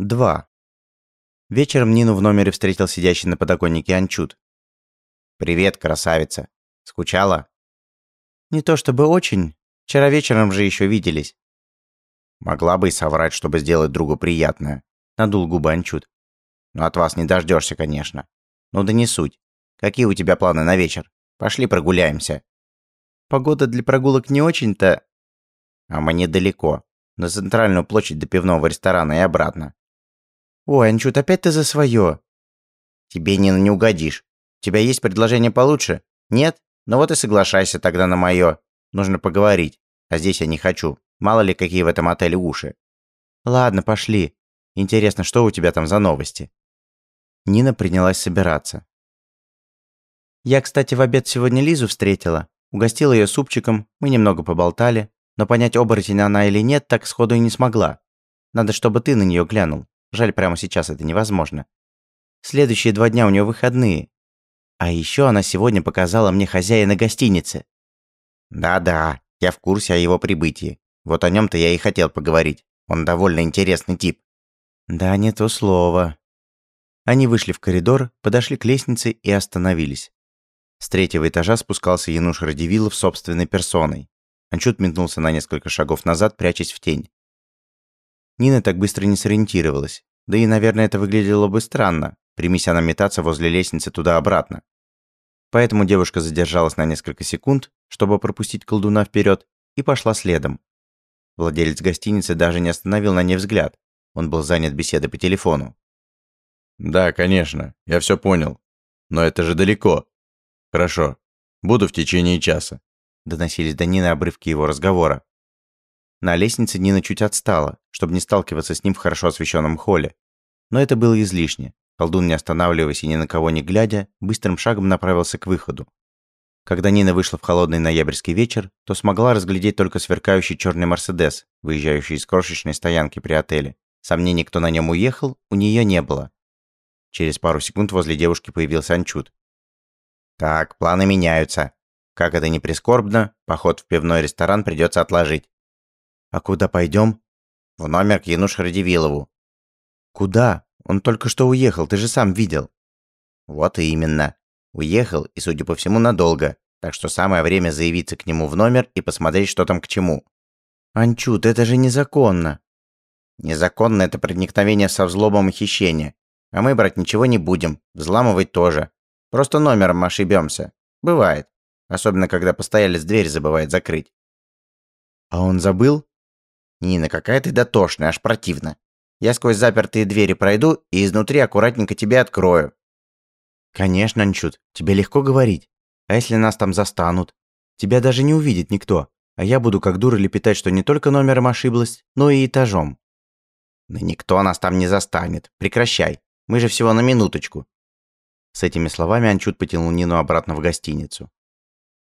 2. Вечером Нину в номере встретил сидящий на подоконнике Анчут. «Привет, красавица. Скучала?» «Не то чтобы очень. Вчера вечером же еще виделись». «Могла бы и соврать, чтобы сделать другу приятное», — надул губы Анчут. «Но от вас не дождешься, конечно. Ну да не суть. Какие у тебя планы на вечер? Пошли прогуляемся». «Погода для прогулок не очень-то...» «А мы недалеко. На центральную площадь до пивного ресторана и обратно. «Ой, Анчут, опять ты за свое. «Тебе, Нина, не угодишь. У тебя есть предложение получше? Нет? Ну вот и соглашайся тогда на мое. Нужно поговорить. А здесь я не хочу. Мало ли, какие в этом отеле уши». «Ладно, пошли. Интересно, что у тебя там за новости?» Нина принялась собираться. «Я, кстати, в обед сегодня Лизу встретила. Угостила ее супчиком, мы немного поболтали, но понять, оборотень она или нет, так сходу и не смогла. Надо, чтобы ты на нее глянул. Жаль, прямо сейчас это невозможно. Следующие два дня у нее выходные. А еще она сегодня показала мне хозяина гостиницы. Да-да, я в курсе о его прибытии. Вот о нем-то я и хотел поговорить. Он довольно интересный тип. Да, не то слово. Они вышли в коридор, подошли к лестнице и остановились. С третьего этажа спускался Януш Радивилов собственной персоной. Анчут метнулся на несколько шагов назад, прячась в тень. Нина так быстро не сориентировалась. Да и, наверное, это выглядело бы странно, примись она метаться возле лестницы туда-обратно. Поэтому девушка задержалась на несколько секунд, чтобы пропустить колдуна вперед, и пошла следом. Владелец гостиницы даже не остановил на ней взгляд. Он был занят беседой по телефону. «Да, конечно, я все понял. Но это же далеко. Хорошо, буду в течение часа», – доносились до Нины обрывки его разговора. На лестнице Нина чуть отстала, чтобы не сталкиваться с ним в хорошо освещенном холле. Но это было излишне. Колдун, не останавливаясь и ни на кого не глядя, быстрым шагом направился к выходу. Когда Нина вышла в холодный ноябрьский вечер, то смогла разглядеть только сверкающий черный Мерседес, выезжающий из крошечной стоянки при отеле. Сомнений, кто на нем уехал, у нее не было. Через пару секунд возле девушки появился Анчут. «Так, планы меняются. Как это ни прискорбно, поход в пивной ресторан придется отложить. «А куда пойдем?» «В номер к Януш Радивилову». «Куда? Он только что уехал, ты же сам видел». «Вот и именно. Уехал, и, судя по всему, надолго. Так что самое время заявиться к нему в номер и посмотреть, что там к чему». «Анчут, это же незаконно». «Незаконно это проникновение со взломом и хищение. А мы брать ничего не будем, взламывать тоже. Просто номером ошибемся. Бывает. Особенно, когда постоялец дверь забывает закрыть». «А он забыл?» Нина, какая ты дотошная, аж противно. Я сквозь запертые двери пройду и изнутри аккуратненько тебе открою. Конечно, Нчут, тебе легко говорить. А если нас там застанут? Тебя даже не увидит никто. А я буду как дура лепетать, что не только номером ошиблась, но и этажом. Да никто нас там не застанет. Прекращай. Мы же всего на минуточку. С этими словами Анчут потянул Нину обратно в гостиницу.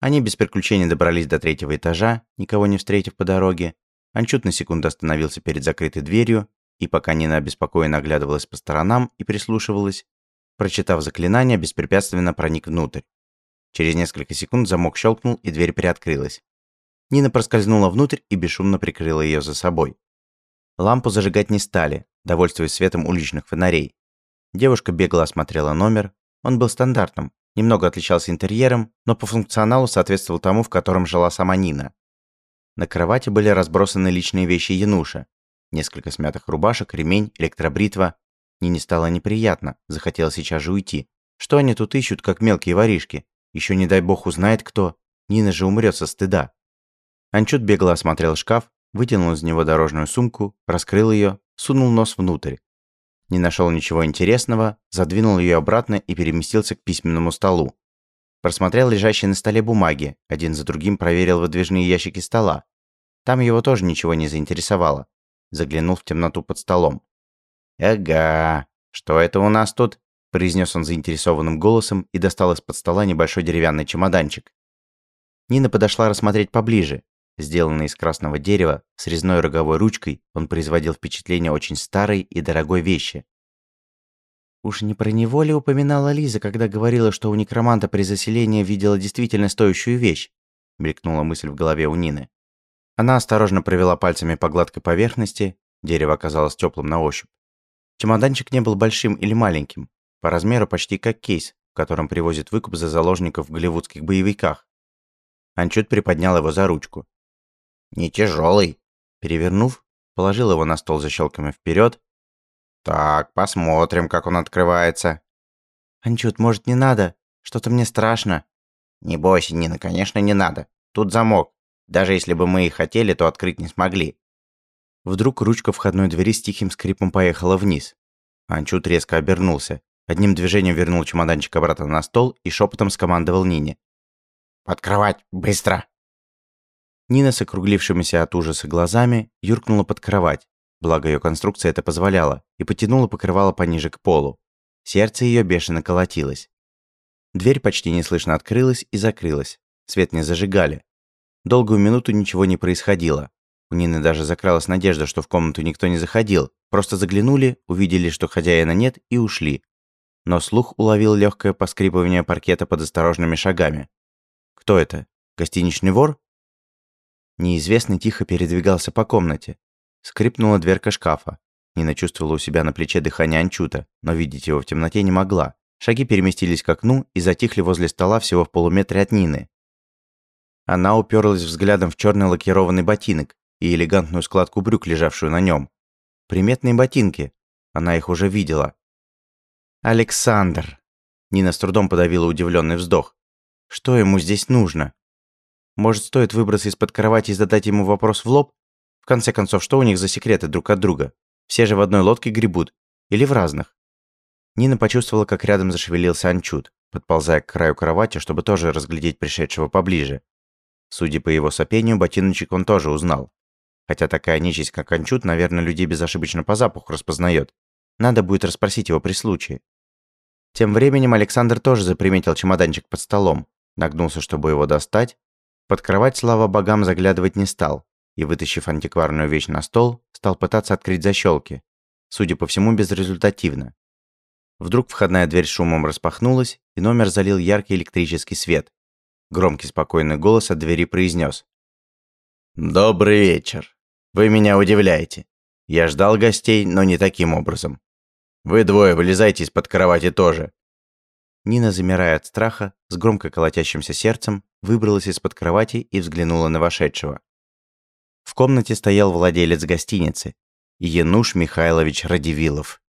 Они без приключений добрались до третьего этажа, никого не встретив по дороге, Анчут на секунду остановился перед закрытой дверью, и пока Нина обеспокоенно оглядывалась по сторонам и прислушивалась, прочитав заклинание, беспрепятственно проник внутрь. Через несколько секунд замок щелкнул, и дверь приоткрылась. Нина проскользнула внутрь и бесшумно прикрыла ее за собой. Лампу зажигать не стали, довольствуясь светом уличных фонарей. Девушка бегло осмотрела номер. Он был стандартным, немного отличался интерьером, но по функционалу соответствовал тому, в котором жила сама Нина. На кровати были разбросаны личные вещи Януша. Несколько смятых рубашек, ремень, электробритва. Нине стало неприятно, захотелось сейчас же уйти. Что они тут ищут, как мелкие воришки? Еще не дай бог узнает кто. Нина же умрет со стыда. Анчут бегло осмотрел шкаф, вытянул из него дорожную сумку, раскрыл ее, сунул нос внутрь. Не нашел ничего интересного, задвинул ее обратно и переместился к письменному столу. Просмотрел лежащие на столе бумаги, один за другим проверил выдвижные ящики стола. Там его тоже ничего не заинтересовало. Заглянул в темноту под столом. «Ага, что это у нас тут?» произнес он заинтересованным голосом и достал из-под стола небольшой деревянный чемоданчик. Нина подошла рассмотреть поближе. Сделанный из красного дерева, с резной роговой ручкой, он производил впечатление очень старой и дорогой вещи. Уж не про него ли упоминала Лиза, когда говорила, что у некроманта при заселении видела действительно стоящую вещь? Мелькнула мысль в голове у Нины. Она осторожно провела пальцами по гладкой поверхности, дерево оказалось теплым на ощупь. Чемоданчик не был большим или маленьким, по размеру почти как кейс, в котором привозят выкуп за заложников в голливудских боевиках. Анчут приподнял его за ручку. «Не тяжелый. Перевернув, положил его на стол защелками вперед. «Так, посмотрим, как он открывается». «Анчут, может, не надо? Что-то мне страшно». «Не бойся, Нина, конечно, не надо. Тут замок. Даже если бы мы и хотели, то открыть не смогли». Вдруг ручка входной двери с тихим скрипом поехала вниз. Анчут резко обернулся. Одним движением вернул чемоданчик обратно на стол и шепотом скомандовал Нине. «Под кровать! Быстро!» Нина с округлившимися от ужаса глазами юркнула под кровать, благо ее конструкция это позволяла, и потянула покрывало пониже к полу. Сердце ее бешено колотилось. Дверь почти неслышно открылась и закрылась. Свет не зажигали. Долгую минуту ничего не происходило. У Нины даже закралась надежда, что в комнату никто не заходил. Просто заглянули, увидели, что хозяина нет, и ушли. Но слух уловил легкое поскрипывание паркета под осторожными шагами. Кто это? Гостиничный вор? Неизвестный тихо передвигался по комнате. Скрипнула дверка шкафа. Нина чувствовала у себя на плече дыхание Анчута, но видеть его в темноте не могла. Шаги переместились к окну и затихли возле стола всего в полуметре от Нины. Она уперлась взглядом в черный лакированный ботинок и элегантную складку брюк, лежавшую на нем. Приметные ботинки. Она их уже видела. «Александр!» Нина с трудом подавила удивленный вздох. «Что ему здесь нужно?» Может, стоит выбраться из-под кровати и задать ему вопрос в лоб? В конце концов, что у них за секреты друг от друга? Все же в одной лодке гребут. Или в разных? Нина почувствовала, как рядом зашевелился Анчут, подползая к краю кровати, чтобы тоже разглядеть пришедшего поближе. Судя по его сопению, ботиночек он тоже узнал. Хотя такая нечисть, как Анчут, наверное, людей безошибочно по запаху распознает. Надо будет расспросить его при случае. Тем временем Александр тоже заприметил чемоданчик под столом, нагнулся, чтобы его достать, под кровать, слава богам, заглядывать не стал и, вытащив антикварную вещь на стол, стал пытаться открыть защелки. Судя по всему, безрезультативно. Вдруг входная дверь шумом распахнулась, и номер залил яркий электрический свет. Громкий спокойный голос от двери произнес. «Добрый вечер. Вы меня удивляете. Я ждал гостей, но не таким образом. Вы двое вылезайте из-под кровати тоже. Нина, замирая от страха, с громко колотящимся сердцем, выбралась из-под кровати и взглянула на вошедшего. В комнате стоял владелец гостиницы, Януш Михайлович Радивилов.